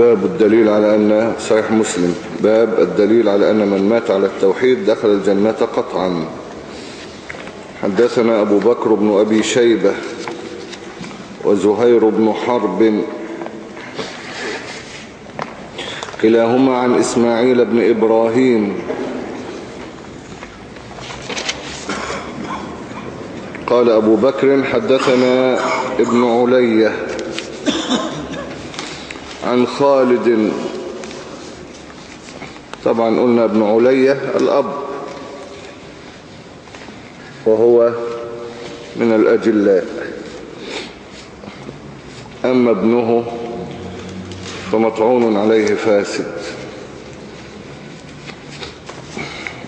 باب الدليل على أن صحيح مسلم. باب الدليل على أن من مات على التوحيد دخل الجنة قطعا. حدثنا أبو بكر بن أبي شيبة وزهير بن حرب. كلاهما عن إسماعيل بن إبراهيم. قال أبو بكر حدثنا ابن علية عن خالد. طبعا قلنا ابن علية الأب وهو من الأجلاء. أما ابنه فمطعون عليه فاسد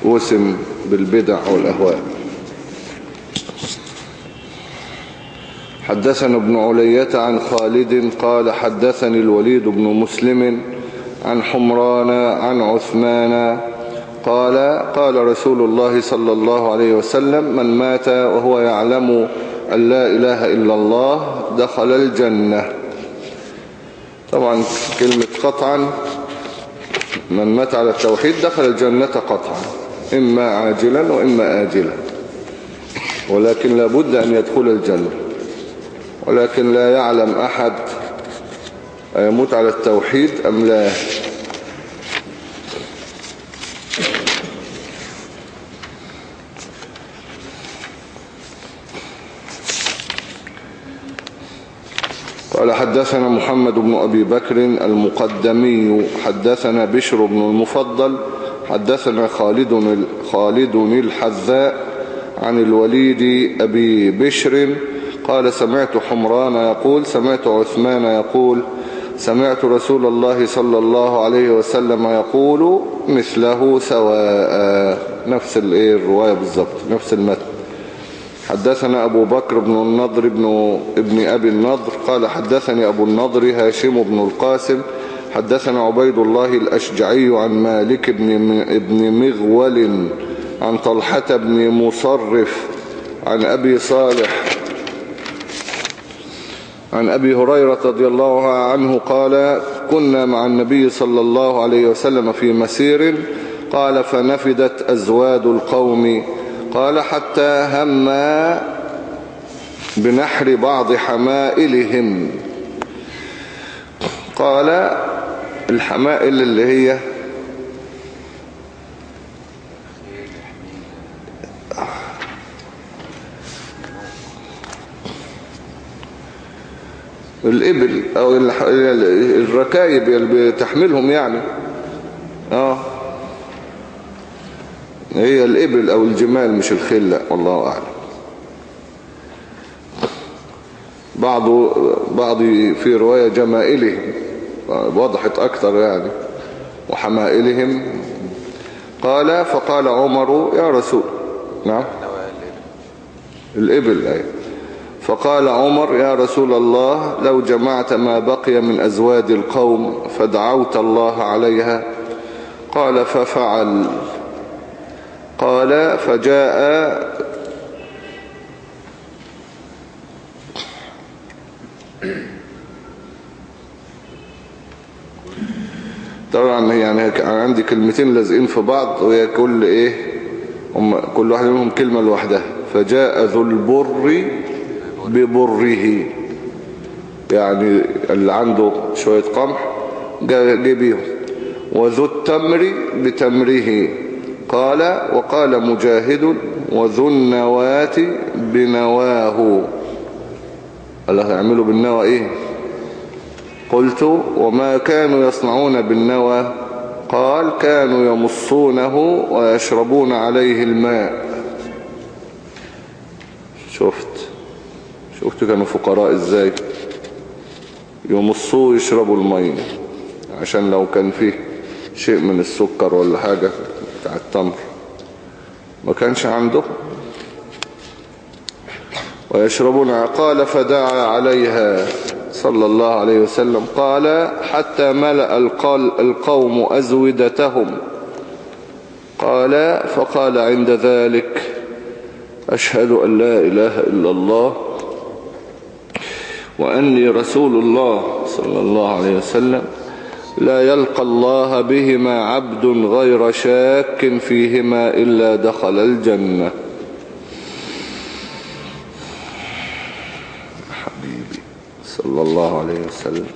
وسم بالبدع والأهواء. حدثنا ابن علية عن خالد قال حدثني الوليد بن مسلم عن حمران عن عثمان قال قال رسول الله صلى الله عليه وسلم من مات وهو يعلم أن لا إله إلا الله دخل الجنة. طبعا كلمة قطعا من مات على التوحيد دخل الجنة قطعا إما عاجلا وإما آجلا ولكن لابد أن يدخل الجنة. ولكن لا يعلم أحد أيموت على التوحيد أم لا. قال حدثنا محمد بن أبي بكر المقدمي حدثنا بشر بن المفضل حدثنا خالد خالد الحذاء عن الوليد أبي بشر قال سمعت حمران يقول سمعت عثمان يقول سمعت رسول الله صلى الله عليه وسلم يقول مثله سواء. نفس الرواية بالضبط نفس المتن. حدثنا أبو بكر بن النضر بن ابن أبي النضر قال حدثني أبو النضر هاشم بن القاسم. حدثنا عبيد الله الأشجعي عن مالك بن, ابن مغول عن طلحة بن مصرف عن أبي صالح عن أبي هريرة رضي الله عنه قال كنا مع النبي صلى الله عليه وسلم في مسير قال فنفدت أزواد القوم قال حتى هم بنحر بعض حمائلهم قال الحمائل اللي هي الإبل أو الركايب اللي بتحملهم يعني. آه. هي الإبل أو الجمال مش الخيل لا والله أعلم. بعض بعض في رواية جمائلهم وضحت أكثر يعني وحمائلهم. قال فقال عمر يا رسول نعم. الإبل أي. فقال عمر يا رسول الله لو جمعت ما بقي من أزواد القوم فدعوت الله عليها. قال ففعل. قال فجاء طبعا يعني عندي كلمتين لازقين في بعض وهي كل إيه هم كل واحد منهم كلمة لوحدها. فجاء ذو البر ببره يعني اللي عنده شوية قمح جاء بيهم. وذو التمر بتمره. قال وقال مجاهد وذو النواة بنواه. الله يعملوا بالنوى إيه؟ قلت وما كانوا يصنعون بالنوى. قال كانوا يمصونه ويشربون عليه الماء. شفت؟ شفت كانوا فقراء إزاي يمصوه يشربوا المية عشان لو كان فيه شيء من السكر ولا حاجة بتاع التمر. ما كانش عنده؟ ويشربون قال فدعا عليها صلى الله عليه وسلم. قال حتى ملأ القوم أزودتهم. قال فقال عند ذلك أشهد أن لا إله إلا الله وأني رسول الله صلى الله عليه وسلم لا يلقى الله بهما عبد غير شاك فيهما إلا دخل الجنة. حبيبي صلى الله عليه وسلم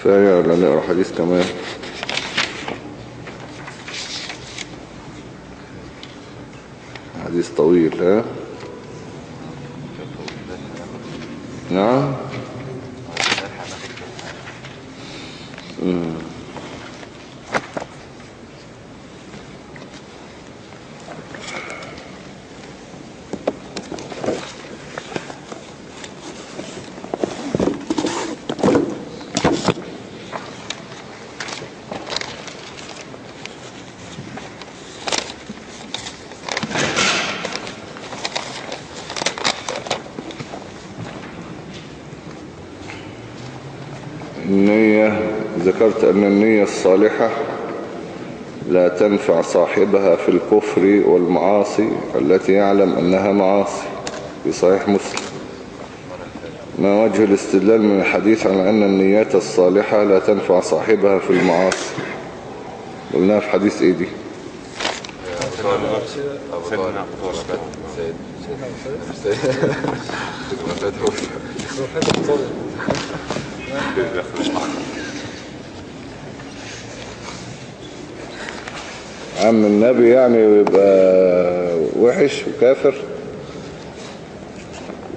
كفاية ولا نقرأ حديث كمان. حديث طويل ها؟ نعم مم. النية ذكرت أن النية الصالحة لا تنفع صاحبها في الكفر والمعاصي التي يعلم أنها معاصي في صحيح مسلم. ما وجه الاستدلال من الحديث على أن النيات الصالحة لا تنفع صاحبها في المعاصي؟ قلناها في حديث إيه دي؟ أبو طالب. النبي يعني يبقى وحش وكافر؟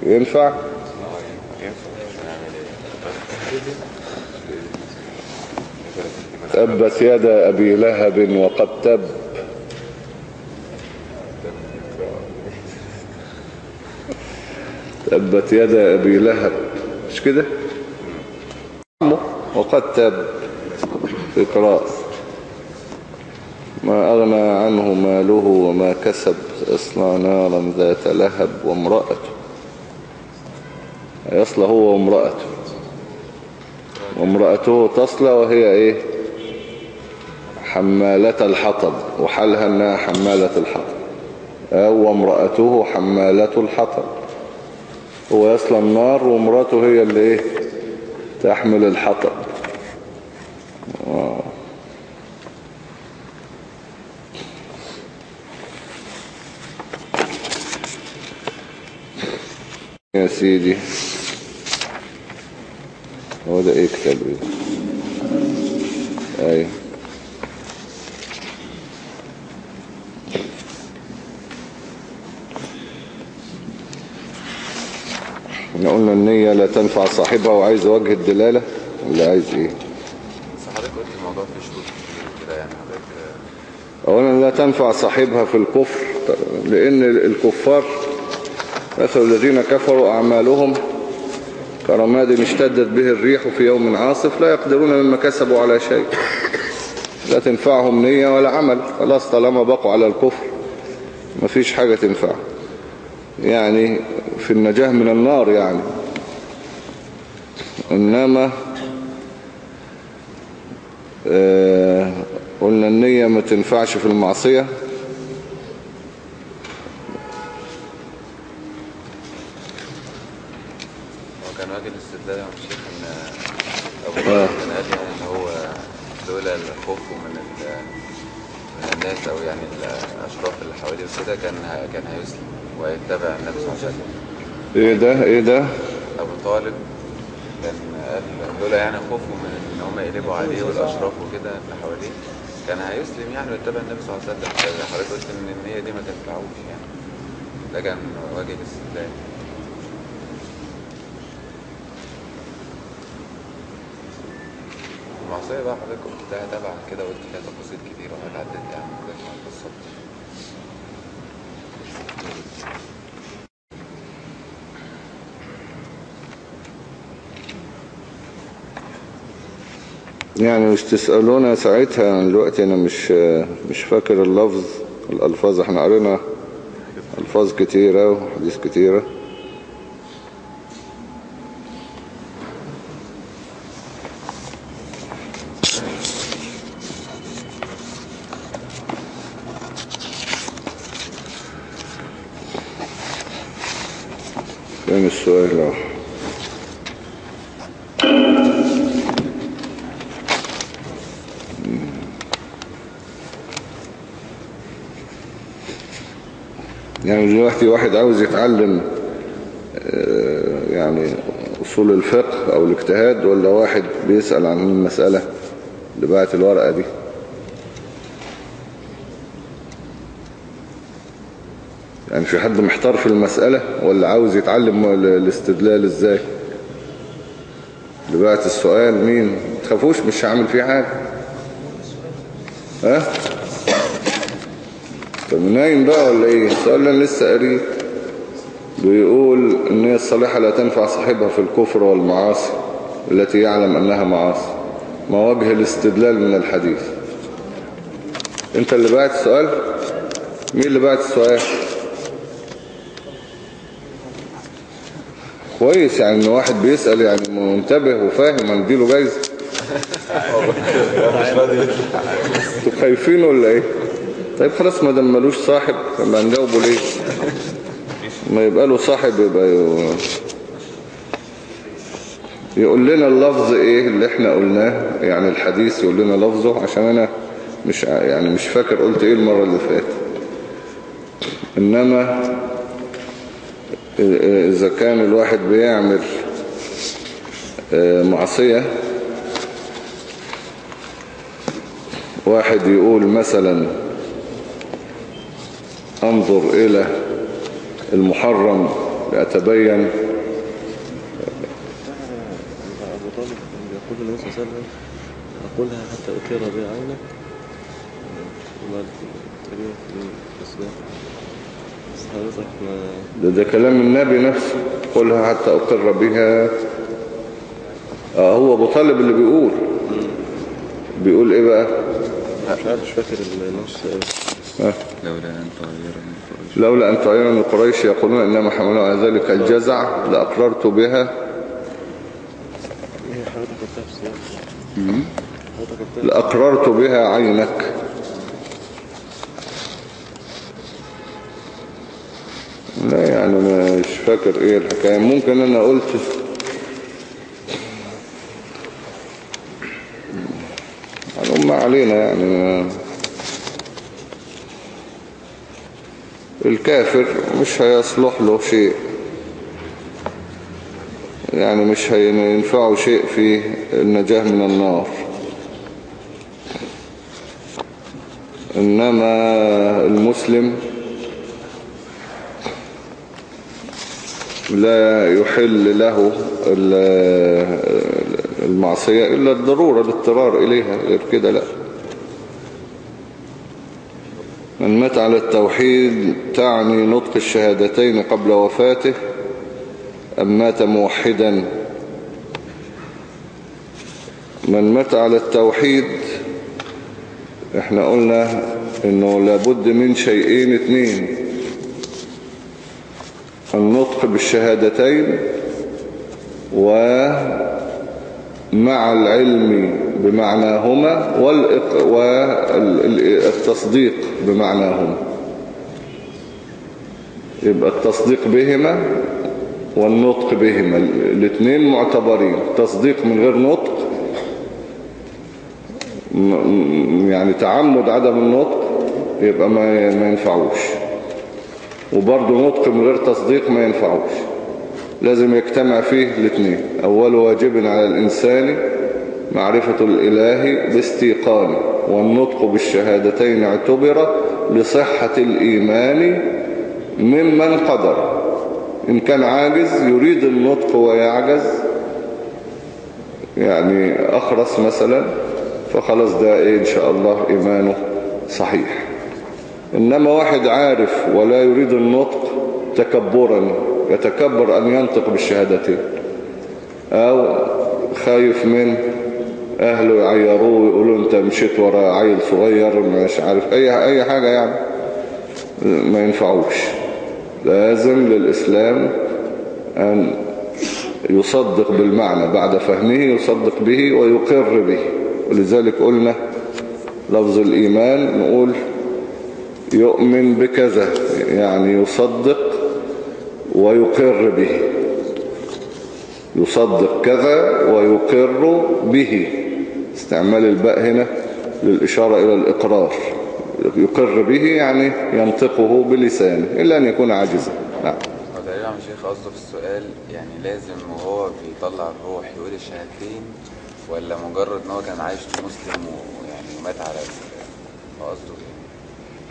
ينفع؟ تبت يد أبي لهب وقد تب. تبت يد أبي لهب. مش كده؟ وقد تب. قراءة ما أغنى عنه ماله وما كسب اصلى نارا ذات لهب وامرأته. يصلى هو وامرأته. وامرأته تصلى وهي إيه؟ حمالة الحطب. وحالها إنها حمالة الحطب. أو وامرأته حمالة الحطب. هو يصلى النار وامرأته هي اللي إيه؟ تحمل الحطب. سيدي. هو ده إيه كتاب إيه أيوه إحنا قلنا النية لا تنفع صاحبها وعايز وجه الدلالة ولا عايز إيه؟ قلت الموضوع شروط كده يعني حضرتك اولا لا تنفع صاحبها في الكفر لأن الكفار مثل الذين كفروا أعمالهم كرماد اشتدت به الريح في يوم عاصف لا يقدرون مما كسبوا على شيء لا تنفعهم نية ولا عمل خلاص طالما بقوا على الكفر مفيش حاجة تنفع يعني في النجاة من النار يعني إنما آه قلنا النية ما تنفعش في المعصية كان هيسلم ويتبع النبي صلى الله عليه وسلم. إيه ده؟ إيه ده؟ أبو طالب كان قال لولا يعني خوفه من إن هم يقلبوا عليه والأشراف وكده اللي حواليه كان هيسلم يعني ويتبع النبي صلى الله عليه وسلم. حضرتك قلت إن النية دي ما تنفعوش يعني. ده كان وجه الاستدلال. المعصية بقى حضرتك قلتها تبع كده وقلت فيها تفاصيل كتير وهتعدد يعني مع القصة. يعني مش تسألونا ساعتها دلوقتي أنا مش مش فاكر اللفظ الألفاظ إحنا قرينا ألفاظ كتيرة وحديث كتيرة فين السؤال راح يعني دلوقتي واحد عاوز يتعلم آه، يعني أصول الفقه أو الاجتهاد ولا واحد بيسأل عن المسألة اللي بعت الورقة دي؟ يعني في حد محتار في المسألة ولا عاوز يتعلم ال- الاستدلال إزاي؟ اللي السؤال مين؟ تخافوش مش هعمل فيه حاجة. ها؟ طب نايم بقى ولا إيه؟ اللي أنا لسه قاريه بيقول إن هي الصالحة لا تنفع صاحبها في الكفر والمعاصي التي يعلم أنها معاصي. ما وجه الاستدلال من الحديث. أنت اللي بعت السؤال؟ مين اللي بعت السؤال؟ كويس يعني إن واحد بيسأل يعني منتبه وفاهم هنديله جايزة. أنتوا خايفين ولا إيه؟ طيب خلاص ما دام ملوش صاحب ما نجاوبه ليه؟ ما يبقى له صاحب يبقى ي- يقول لنا اللفظ إيه اللي إحنا قلناه يعني الحديث يقول لنا لفظه عشان أنا مش يعني مش فاكر قلت إيه المرة اللي فاتت. إنما إذا كان الواحد بيعمل آه، معصية واحد يقول مثلا انظر إلى المحرم لأتبين. أبو طالب كان بيقول للنبي صلى الله عليه وسلم أقولها حتى أقر بها عينك ده, ده كلام النبي نفسه قلها حتى أقر بها. آه هو أبو طالب اللي بيقول. بيقول إيه بقى؟ مش عارف مش فاكر النص. آه. لولا أن تغير من قريش. لولا أن تعين قريش يقولون إنما حملوا على ذلك الجزع لأقررت بها. لأقررت بها عينك. لا يعني مش فاكر إيه الحكاية. ممكن أنا قلت علينا يعني. الكافر مش هيصلح له شيء. يعني مش هينفعه شيء في النجاة من النار. إنما المسلم لا يحل له ال- المعصية إلا الضرورة الاضطرار إليها. غير كده لا. مات على التوحيد تعني نطق الشهادتين قبل وفاته أم مات موحدا. من مات على التوحيد إحنا قلنا إنه لابد من شيئين اتنين. النطق بالشهادتين ومع العلم بمعناهما والتصديق بمعناهما. يبقى التصديق بهما والنطق بهما الاثنين معتبرين. تصديق من غير نطق يعني تعمد عدم النطق يبقى ما ما ينفعوش. وبرضه نطق من غير تصديق ما ينفعوش. لازم يجتمع فيه الاثنين. أول واجب على الإنسان معرفة الإله باستيقان والنطق بالشهادتين اعتبر لصحة الإيمان ممن قدر. إن كان عاجز يريد النطق ويعجز يعني أخرس مثلا فخلاص ده إيه؟ إن شاء الله إيمانه صحيح. إنما واحد عارف ولا يريد النطق تكبرا يتكبر أن ينطق بالشهادتين أو خايف من أهله يعيروه ويقولوا أنت مشيت ورا عيل صغير مش عارف أي أي حاجة يعني. ما ينفعوش. لازم للإسلام أن يصدق بالمعنى بعد فهمه يصدق به ويقر به. ولذلك قلنا لفظ الإيمان نقول يؤمن بكذا يعني يصدق ويقر به. يصدق كذا ويقر به. استعمال الباء هنا للإشارة إلى الإقرار. يقر به يعني ينطقه بلسانه إلا أن يكون عاجزا. نعم. تقريبا شيخ قصده في السؤال يعني لازم وهو بيطلع الروح يقول الشهادتين ولا مجرد إن هو كان عايش مسلم ويعني ومات على قصده إيه؟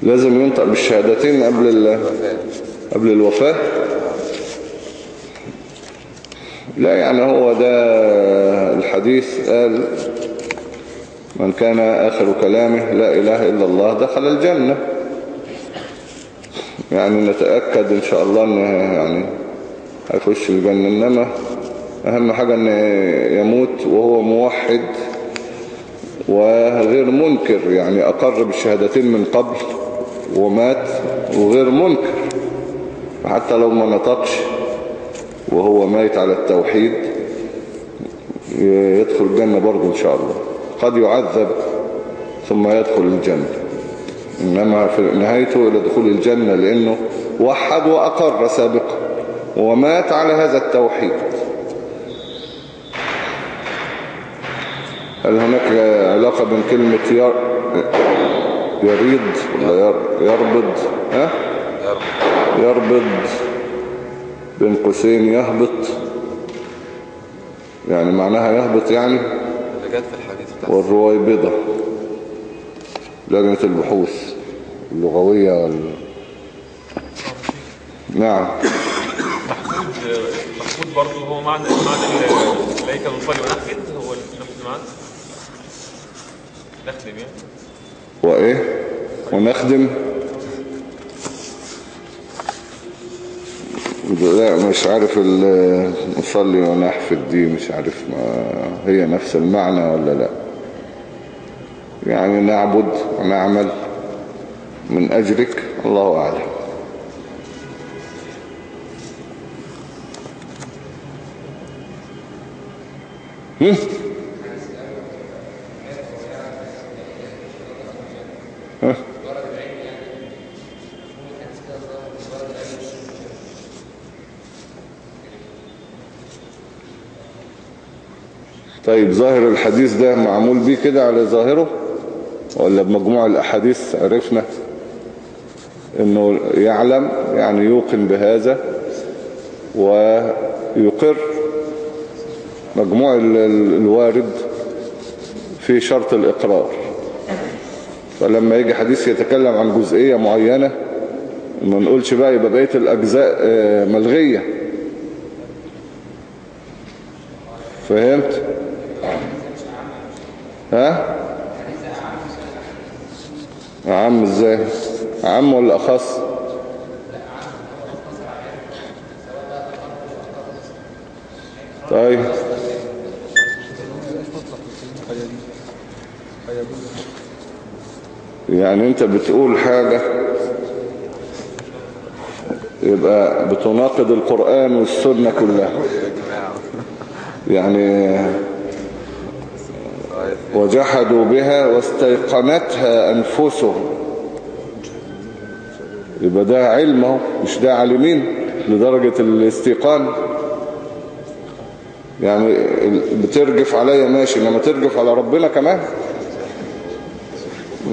لازم ينطق بالشهادتين قبل ال... قبل الوفاة. لا يعني هو ده الحديث. قال من كان آخر كلامه لا إله إلا الله دخل الجنة. يعني نتأكد إن شاء الله أنه يعني هيخش الجنة. إنما أهم حاجة أن يموت وهو موحد وغير منكر يعني أقر بالشهادتين من قبل. ومات وغير منكر حتى لو ما نطقش وهو ميت على التوحيد يدخل الجنة برضه إن شاء الله. قد يعذب ثم يدخل الجنة. إنما في نهايته إلى دخول الجنة لأنه وحد وأقر سابقا ومات على هذا التوحيد. هل هناك علاقة بين كلمة ير... يريد ولا ير... يربض ها؟ يربض بين قوسين يهبط. يعني معناها يهبط يعني؟ اللي جت في الحديث بتاع والرويبضة لجنة البحوث اللغوية وال... نعم. محمود برضه هو معنى معنى الملائكة بنصلي ونخفض هو نفس المعنى نخدم يعني وإيه ونخدم. لا مش عارف نصلي ونحفظ دي مش عارف ما هي نفس المعنى ولا لا. يعني نعبد ونعمل من أجلك الله أعلم. هم؟ طيب ظاهر الحديث ده معمول بيه كده على ظاهره؟ ولا بمجموع الأحاديث عرفنا إنه يعلم يعني يوقن بهذا ويقر مجموع ال- ال- الوارد في شرط الإقرار؟ فلما يجي حديث يتكلم عن جزئية معينة ما نقولش بقى يبقى بقية الأجزاء آه، ملغية. فهمت؟ ها؟ عام إزاي؟ عام ولا أخص؟ طيب. يعني أنت بتقول حاجة يبقى بتناقض القرآن والسنة كلها. يعني وجحدوا بها واستيقنتها أنفسهم. يبقى ده علم أهو مش ده عالمين لدرجة الاستيقان. يعني بترجف عليا ماشي إنما ترجف على ربنا كمان.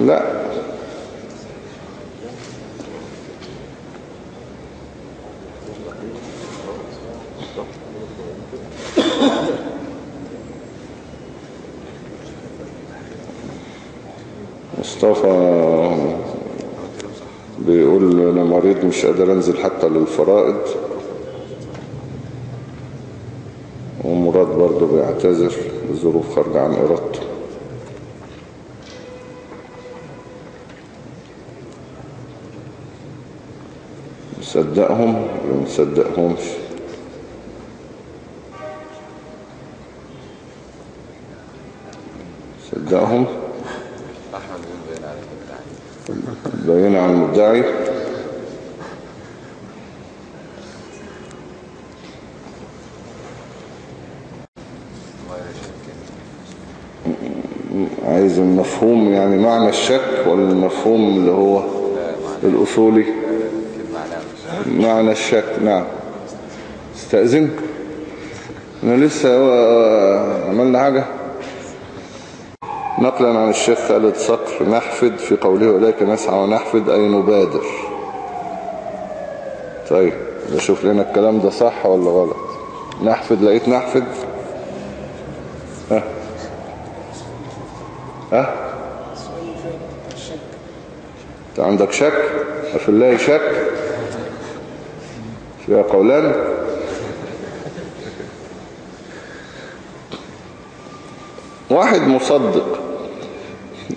لا. مصطفى بيقول أنا مريض مش قادر أنزل حتى للفرائض. ومراد برضه بيعتذر الظروف خارجة عن إرادته. نصدقهم ولا نصدقهمش؟ صدقهم احمد بن بين على بين عن المدعي. عايز المفهوم يعني معنى الشك ولا المفهوم اللي هو الأصولي. معنى الشك نعم. استأذن إحنا لسه آه، عملنا حاجة؟ نقلا عن الشيخ خالد صقر نحفد في قوله إليك نسعى ونحفد أي نبادر. طيب نشوف لنا الكلام ده صح ولا غلط؟ نحفد لقيت نحفد؟ ها؟ ها؟ أنت عندك شك؟ في الله شك؟ فيها قولان؟ واحد مصدق.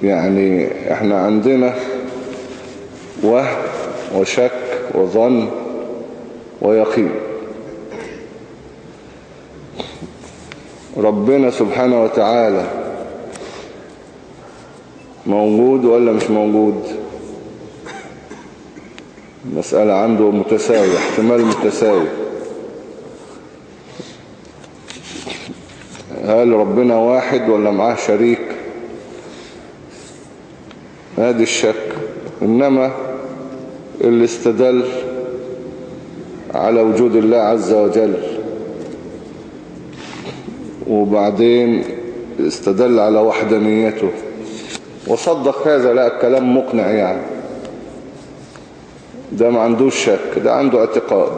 يعني إحنا عندنا وهم وشك وظن ويقين. ربنا سبحانه وتعالى موجود ولا مش موجود؟ مسألة عنده متساوي احتمال متساوي. هل ربنا واحد ولا معاه شريك؟ هذه الشك إنما اللي استدل على وجود الله عز وجل. وبعدين استدل على وحدانيته. وصدق هذا لا الكلام مقنع يعني. ده ما عندوش شك ده عنده اعتقاد.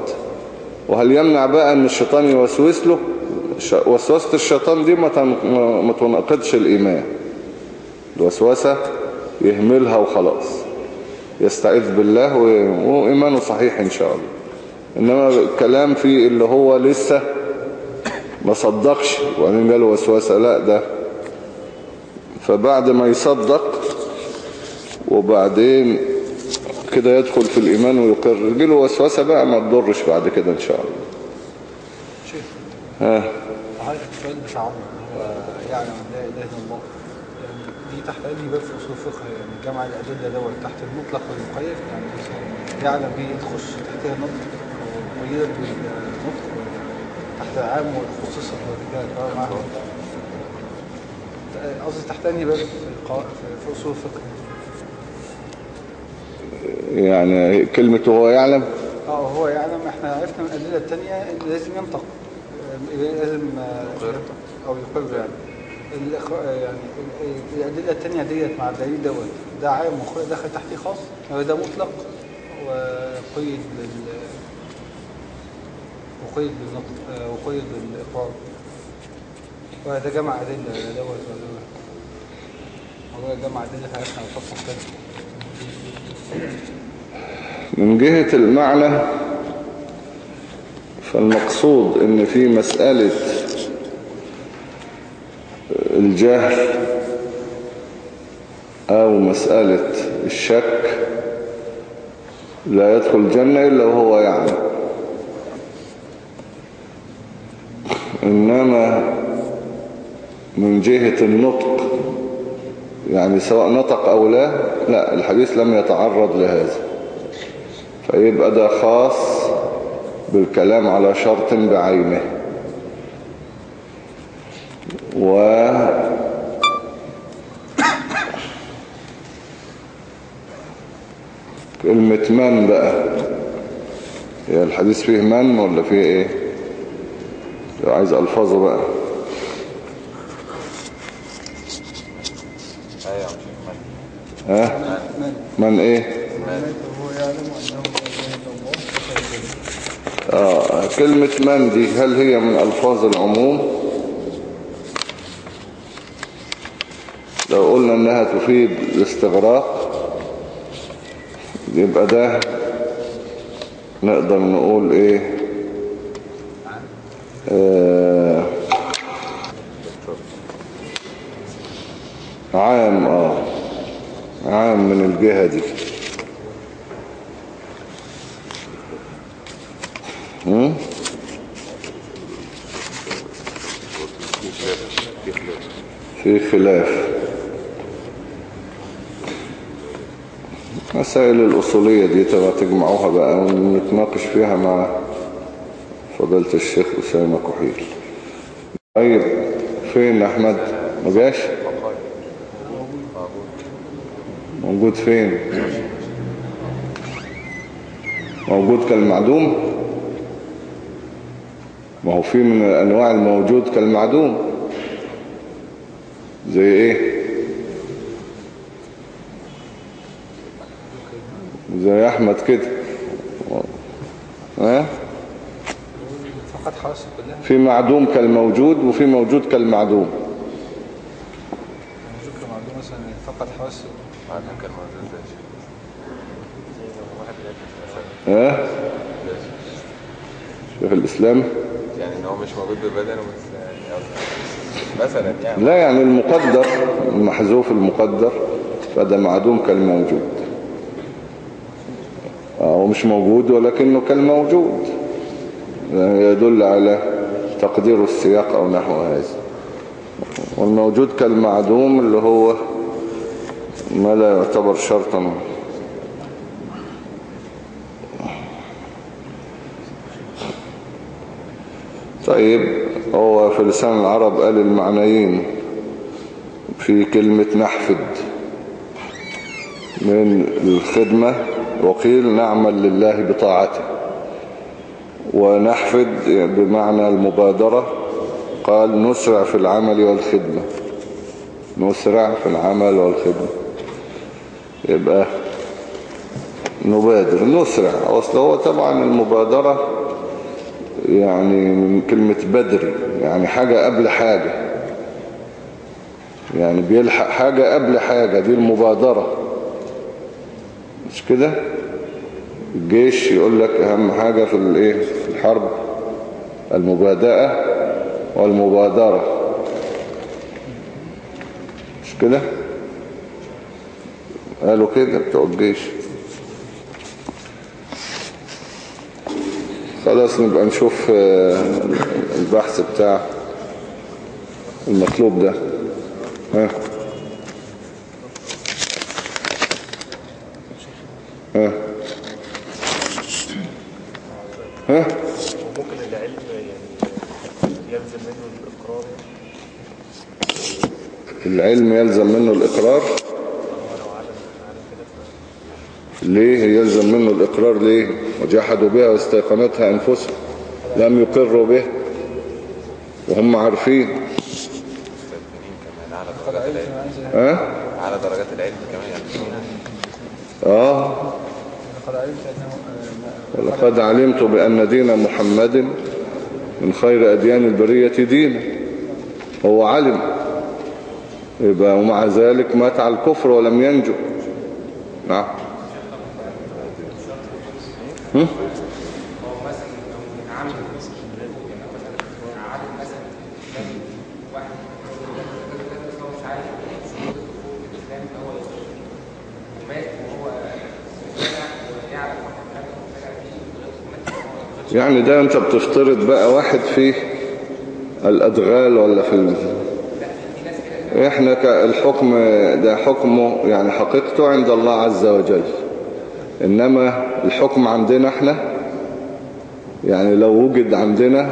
وهل يمنع بقى إن الشيطان يوسوس له؟ وسوسة الشيطان دي ما تنقضش الإيمان. الوسوسة يهملها وخلاص. يستعيذ بالله وإيمانه صحيح إن شاء الله. إنما الكلام فيه اللي هو لسه ما صدقش وبعدين جاله وسوسة لا ده فبعد ما يصدق وبعدين كده يدخل في الإيمان ويقر. يجيله وسوسة بقى ما تضرش بعد كده إن شاء الله. شيخ ها؟ عارف السؤال بتاع عمرو هو يعلم لا اله الا الله. يعني تحت أي باب في أصول الفقه يعني جمع الأدلة دوت تحت المطلق والمقيد يعني يعلم دي تخش تحتها نطق ومقيده بالنطق تحت عام وخصوصا وكده آه معاها قصدي تحت انهي باب في أصول الفقه. يعني كلمة هو يعلم؟ آه هو يعلم. إحنا عرفنا من الأدلة الثانية إن لازم ينطق. آه، لازم آه، أو يقر يعني. آه، يعني ال- الادله الثانية ديت مع الدليل دوت ده عام دخل تحتيه خاص؟ هو ده مطلق؟ وقيد بال وقيد بالنطق وقيد بالإقرار. وده جمع أدلة دوت ولا هو جمع أدلة حياتنا وفصل تاني من جهة المعنى فالمقصود إن في مسألة الجهل أو مسألة الشك لا يدخل الجنة إلا وهو يعلم. إنما من جهة النطق يعني سواء نطق أو لا لا الحديث لم يتعرض لهذا. فيبقى ده خاص بالكلام على شرط بعينه. و كلمة من بقى. هي الحديث فيه من ولا فيه إيه؟ لو عايز ألفاظه بقى. ها؟ من إيه. آه كلمة من دي هل هي من ألفاظ العموم؟ لو قلنا أنها تفيد الاستغراق يبقى ده نقدر نقول إيه؟ آه عام آه عام من الجهة دي؟ في خلاف. مسائل الأصولية دي تبقى تجمعوها بقى ونتناقش فيها مع فضيلة الشيخ أسامة كحيل. طيب فين أحمد؟ ما جاش؟ موجود فين؟ موجود كالمعدوم؟ ما هو في من أنواع الموجود كالمعدوم. زي إيه؟ زي أحمد كده. ها؟ فقط حواس كلها في معدوم كالموجود وفي موجود كالمعدوم. ذكر معلومة مثلا حواس موجود ده شيء. ها؟ شيخ الإسلام؟ يعني إن هو مش موجود ببدنه بس يعني مثلا يعني. لا يعني المقدر المحذوف المقدر فده معدوم كالموجود. مش موجود ولكنه كالموجود يدل على تقدير السياق أو نحو هذا. والموجود كالمعدوم اللي هو ما لا يعتبر شرطا. طيب هو في لسان العرب قال المعنيين في كلمة نحفد من الخدمة. وقيل نعمل لله بطاعته. ونحفد بمعنى المبادرة قال نسرع في العمل والخدمة. نسرع في العمل والخدمة. يبقى نبادر نسرع. أصل هو طبعا المبادرة يعني من كلمة بدري يعني حاجة قبل حاجة. يعني بيلحق حاجة قبل حاجة دي المبادرة. مش كده؟ الجيش يقول لك أهم حاجة في الايه في الحرب المبادئة والمبادرة. مش كده؟ قالوا كده بتوع الجيش. خلاص نبقى نشوف آه، البحث بتاع المطلوب ده. ها ها وممكن العلم يعني يلزم منه الإقرار العلم يلزم منه الإقرار. ليه يلزم منه الإقرار؟ ليه؟ وجحدوا بها واستيقنتها أنفسهم. لم يقروا به. وهم عارفين. كمان على درجات العلم كمان يعني. لقد علمت أنه ما- ولقد علمت بأن دين محمد من خير أديان البرية دينا. هو علم. يبقى ومع ذلك مات على الكفر ولم ينجو نعم؟ يعني ده انت بتفترض بقى واحد في الأدغال ولا في. إحنا كالحكم ده حكمه يعني حقيقته عند الله عز وجل. إنما الحكم عندنا إحنا يعني لو وجد عندنا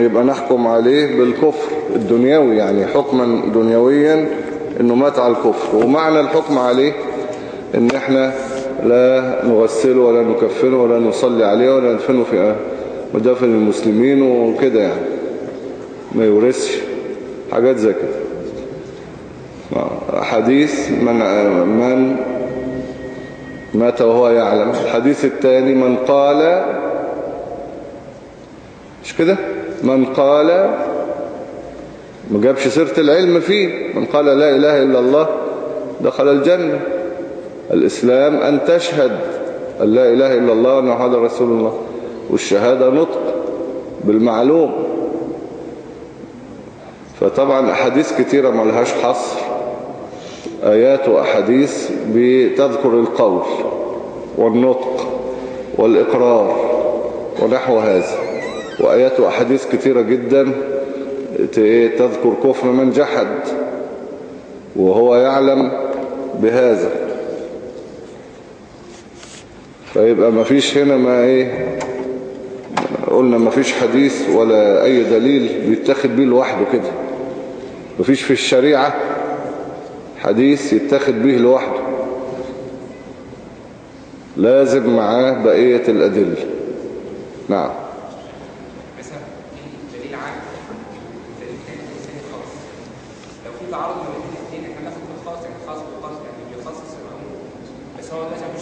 يبقى نحكم عليه بالكفر الدنيوي يعني حكما دنيويا إنه مات على الكفر. ومعنى الحكم عليه إن إحنا لا نغسله ولا نكفنه ولا نصلي عليه ولا ندفنه في مدافن المسلمين وكده يعني. ما يورثش حاجات زي كده. حديث من من مات وهو يعلم. الحديث الثاني من قال مش كده؟ من قال ما جابش سيرة العلم فيه. من قال لا إله إلا الله دخل الجنة. الإسلام أن تشهد أن لا إله إلا الله وأن محمد رسول الله. والشهادة نطق بالمعلوم. فطبعا أحاديث ما لهاش حصر. آيات وأحاديث بتذكر القول والنطق والإقرار ونحو هذا. وآيات وأحاديث كتيرة جدا تذكر كفر من جحد وهو يعلم بهذا. فيبقى ما فيش هنا ما إيه؟ قلنا ما فيش حديث ولا أي دليل بيتاخد بيه لوحده كده. ما فيش في الشريعة حديث يتاخد به لوحده. لازم معاه بقية الأدلة. نعم مثلا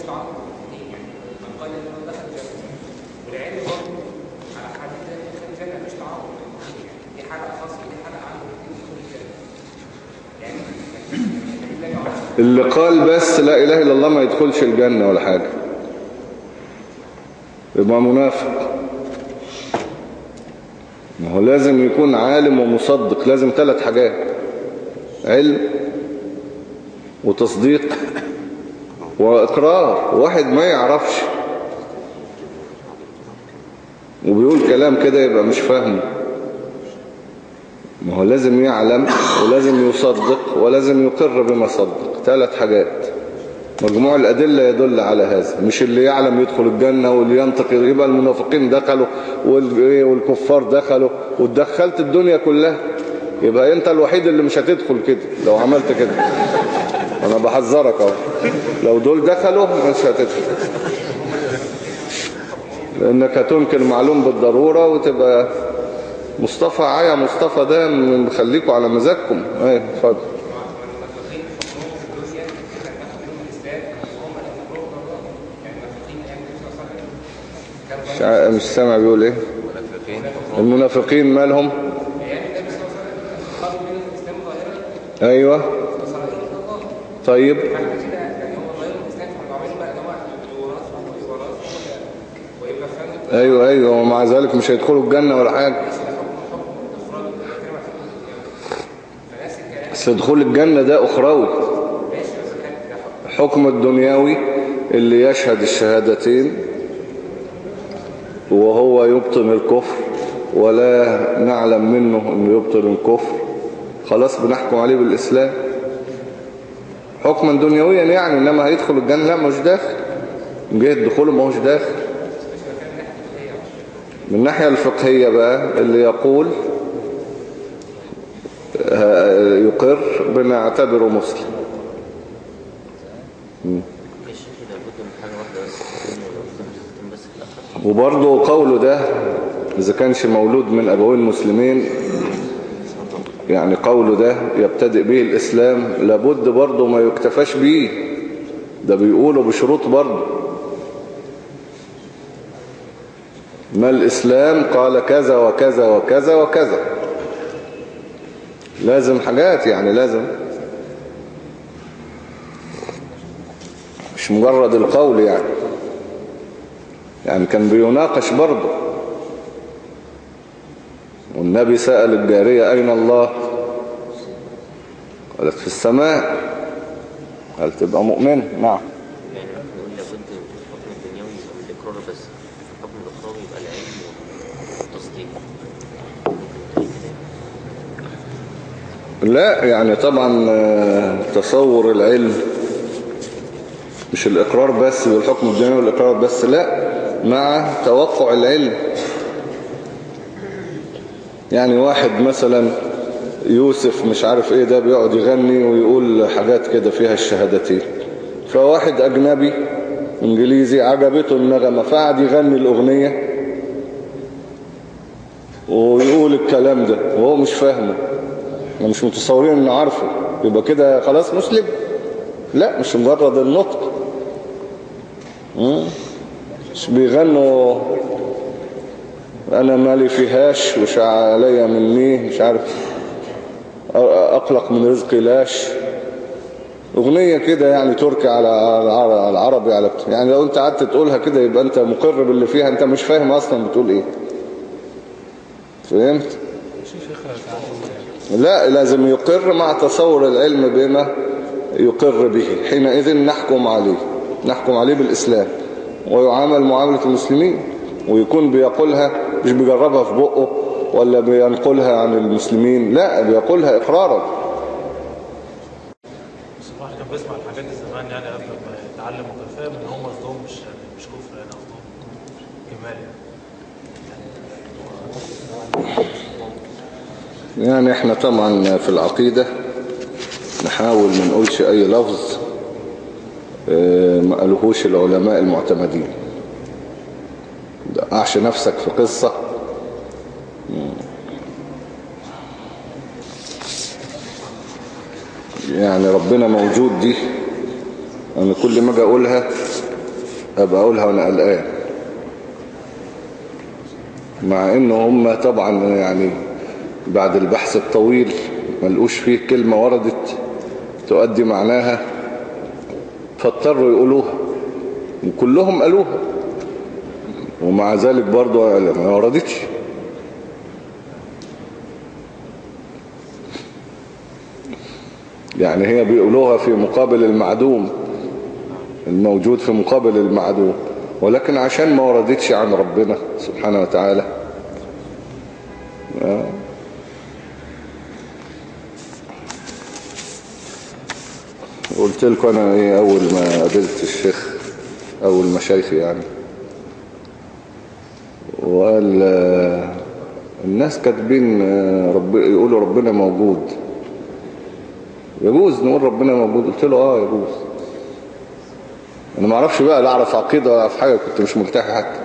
في تعارض الاثنين يعني من قال انه دخل الجنه والعلم برضه على حديث دخل الجنه مفيش تعارض يعني دي حاله خاصه ودي حاله عامه الاثنين يدخلوا الجنه يعني لا يعرف اللي قال بس لا إله إلا الله ما يدخلش الجنة ولا حاجة. يبقى منافق. ما هو لازم يكون عالم ومصدق لازم ثلاث حاجات. علم وتصديق وإقرار. واحد ما يعرفش. وبيقول كلام كده يبقى مش فاهمه. ما هو لازم يعلم ولازم يصدق ولازم يقر بما صدق. ثلاث حاجات. مجموع الأدلة يدل على هذا. مش اللي يعلم يدخل الجنة واللي ينطق يبقى المنافقين دخلوا وال- والكفار دخلوا واتدخلت الدنيا كلها. يبقى أنت الوحيد اللي مش هتدخل كده. لو عملت كده. أنا بحذرك أهو. لو دول دخلوا مش هتدخل. لأنك هتنكر معلوم بالضرورة وتبقى مصطفى عيا مصطفى ده مخليكوا على مزاجكم. إيه اتفضل المنافقين حكمهم في الدنيا كان دخل منهم الاسلام وهم اللي كفروا يعني المنافقين أيام النبي صلى الله عليه وسلم كانوا مش سامع بيقول إيه؟ المنافقين مالهم؟ أيوه. طيب. أيوه أيوه. ومع ذلك مش هيدخلوا الجنة ولا حاجة. بس دخول الجنة ده أخروي. حكم الدنيوي اللي يشهد الشهادتين وهو يبطن الكفر ولا نعلم منه إنه يبطن الكفر. خلاص بنحكم عليه بالإسلام. حكما دنيويا يعني إنما هيدخل الجنة لا مش داخل. جهة دخوله هوش داخل. من الناحية الفقهية بقى اللي يقول آه، يقر بما يعتبره مسلم الشيخ لابد من حاجة واحدة بس تكون ولو كنت بس في الآخر وبرضه قوله ده إذا كانش مولود من أبوين مسلمين يعني قوله ده يبتدئ به الإسلام لابد برضه ما يكتفاش به ده بيقوله بشروط برضه. ما الإسلام؟ قال كذا وكذا وكذا وكذا. لازم حاجات يعني لازم. مش مجرد القول يعني. يعني كان بيناقش برضه. والنبي سأل الجارية أين الله؟ قالت في السماء. قال تبقى مؤمن نعم. لا يعني طبعا آه، تصور العلم مش الإقرار بس بالحكم الدنيوي والإقرار بس لا. مع توقع العلم. يعني واحد مثلا يوسف مش عارف إيه ده بيقعد يغني ويقول حاجات كده فيها الشهادتين. فواحد أجنبي إنجليزي عجبته النغمة فقعد يغني الأغنية ويقول الكلام ده وهو مش فاهمه. إحنا مش متصورين إنه عارفه. يبقى كده خلاص مسلم. لا مش مجرد النطق. بيغنوا أنا مالي فيهاش وش عليا مني مش عارف أقلق من رزقي لاش. أغنية كده يعني تركي على العربي على يعني لو أنت قعدت تقولها كده يبقى أنت مقر باللي فيها أنت مش فاهم أصلا بتقول إيه. فهمت؟ لا لازم يقر مع تصور العلم بما يقر به حينئذ نحكم عليه نحكم عليه بالإسلام. ويعامل معاملة المسلمين ويكون بيقولها مش بيجربها في بقه ولا بينقلها عن المسلمين لا بيقولها إقرارا. الواحد كان بيسمع الحاجات دي زمان يعني قبل ما يتعلم وكان فاهم إن هم قصدهم مش مش كفر يعني قصدهم جمال يعني. يعني إحنا طبعا في العقيدة نحاول ما نقولش أي لفظ ما قالوهوش العلماء المعتمدين. دقعش نفسك في قصة. يعني ربنا موجود دي. أنا كل ما أجي أقولها أبقى أقولها وأنا قلقان. مع إنه هم طبعا يعني بعد البحث الطويل ما لقوش فيه كلمة وردت تؤدي معناها. فاضطروا يقولوها. وكلهم قالوها. ومع ذلك برضو ما وردتش. يعني هي بيقولوها في مقابل المعدوم الموجود في مقابل المعدوم. ولكن عشان ما وردتش عن ربنا سبحانه وتعالى. قلت لكم أنا إيه أول ما قابلت الشيخ أول مشايخي يعني. وقال الناس كاتبين رب يقولوا ربنا موجود. يجوز نقول ربنا موجود؟ قلت له آه يجوز. أنا ما أعرفش بقى لا أعرف عقيدة ولا في حاجة كنت مش ملتحي حتى.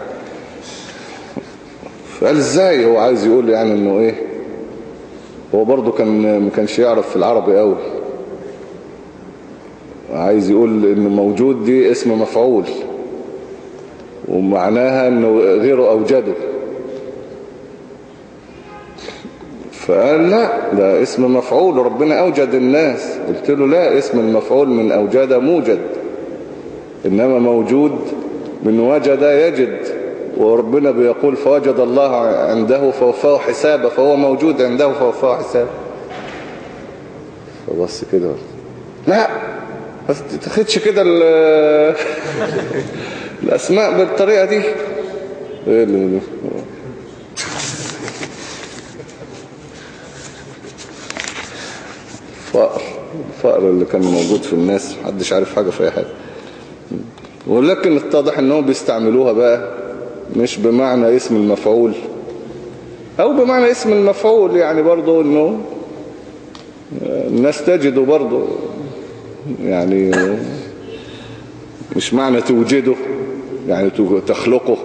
فقال إزاي؟ هو عايز يقول يعني إنه إيه هو برضو كان ما كانش يعرف في العربي قوي عايز يقول إن موجود دي اسم مفعول ومعناها انه غيره أوجده. فقال لا ده اسم مفعول ربنا أوجد الناس. قلت له لا اسم المفعول من أوجد موجد إنما موجود من وجد يجد. وربنا بيقول فوجد الله عنده فوفاه حسابه فهو موجود عنده فوفاه حسابه فبص كده. لا بس تاخدش كده ال- الأسماء بالطريقة دي. فقر الفقر اللي كان موجود في الناس محدش عارف حاجة في أي حاجة. ولكن اتضح انهم بيستعملوها بقى مش بمعنى اسم المفعول. أو بمعنى اسم المفعول يعني برضو إنه الناس تجده برضو يعني مش معنى توجده يعني تخلقه.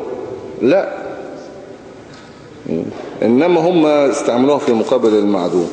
لا. إنما هم استعملوها في مقابل المعدوم.